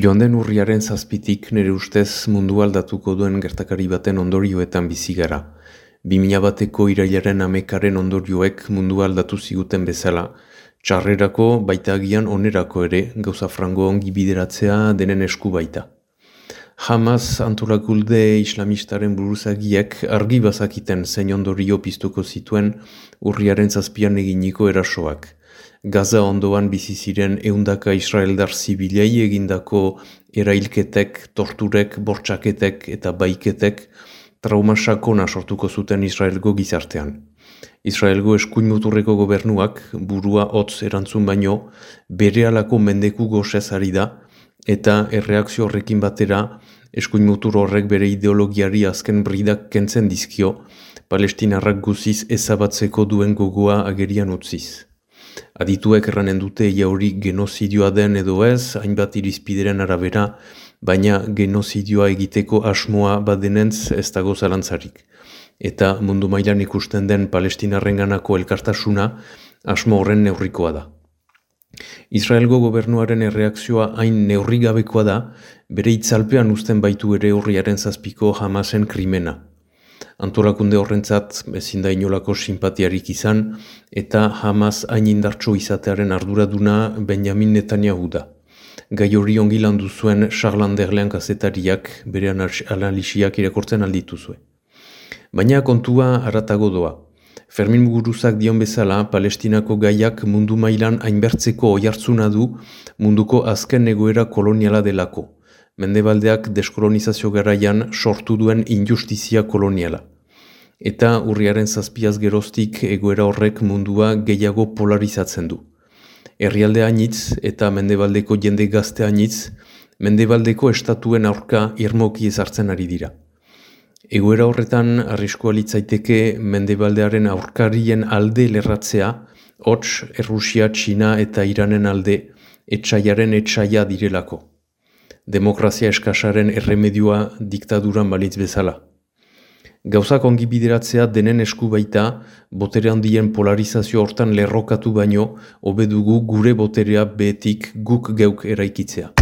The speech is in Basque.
Joan den urriaren zazpitik nire ustez mundu aldatuko duen gertakari baten ondorioetan bizi gara. Bi bateko irailaren amekaren ondorioek mundu aldatu ziguten bezala, txarrerako baita agian onerako ere gauza frango ongi bideratzea denen esku baita. Hamas antolakulde islamistaren buruzagiek argi bazakiten zein ondorio piztuko zituen urriaren zazpian eginiko erasoak. Gaza ondoan bizi ziren ehundaka israeldar zibilei egindako erailketek, torturek, bortxaketek eta baiketek trauma sakona sortuko zuten Israelgo gizartean. Israelgo eskuin muturreko gobernuak burua hotz erantzun baino bere alako mendeku gozez ari da eta erreakzio horrekin batera eskuin mutur horrek bere ideologiari azken bridak kentzen dizkio palestinarrak guziz ezabatzeko duen gogoa agerian utziz. Adituek erranen dute jauri genozidioa den edo ez, hainbat irizpideren arabera, baina genozidioa egiteko asmoa badenentz ez dago zalantzarik. Eta mundu mailan ikusten den palestinarren ganako elkartasuna asmo horren neurrikoa da. Israelgo gobernuaren erreakzioa hain neurrigabekoa da, bere itzalpean uzten baitu ere horriaren zazpiko jamasen krimena antolakunde horrentzat ezin da inolako simpatiarik izan eta Hamas hain indartxo izatearen arduraduna Benjamin Netanyahu da. Gai hori ongi landu zuen Charles Anderlean kazetariak bere analisiak irakortzen alditu zuen. Baina kontua aratago doa. Fermin Muguruzak dion bezala, Palestinako gaiak mundu mailan hainbertzeko oihartzuna du munduko azken egoera koloniala delako. Mendebaldeak deskolonizazio garaian sortu duen injustizia koloniala eta urriaren zazpiaz geroztik egoera horrek mundua gehiago polarizatzen du. Herrialde hainitz eta mendebaldeko jende gazte hainitz, mendebaldeko estatuen aurka irmoki ezartzen ari dira. Egoera horretan arriskoa litzaiteke mendebaldearen aurkarien alde lerratzea, hots, Errusia, Txina eta Iranen alde etxaiaren etxaia direlako. Demokrazia eskasaren erremedioa diktaduran balitz bezala. Gauzak ongi bideratzea denen esku baita, botere handien polarizazio hortan lerrokatu baino, obedugu gure boterea behetik guk geuk eraikitzea.